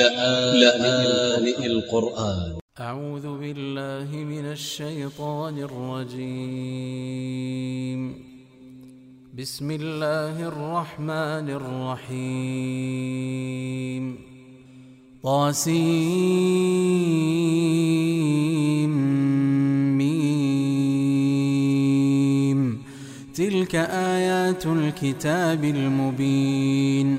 لآن القرآن. أعوذ بالله من الشيطان الرجيم. بسم الله الرحمن الرحيم. طاسيم. ميم. تلك آيات الكتاب المبين.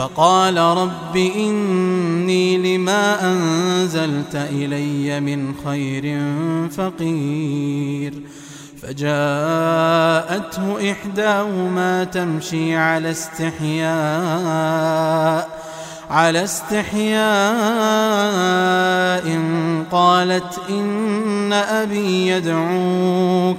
فقال رب إني لما أنزلت إلي من خير فقير. فجاءته إحداهما تمشي على استحياء على استحياء قالت إن أبي يدعوك.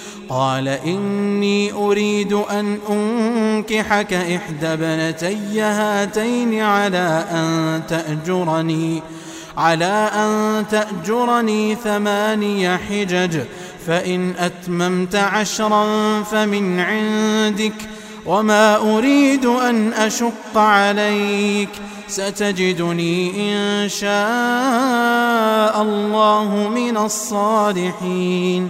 قال إني أريد أن أنكحك إحدى بنتي هاتين على أن تأجرني على أن تأجرني ثماني حجج فإن أتممت عشرا فمن عندك وما أريد أن أشق عليك ستجدني إن شاء الله من الصالحين.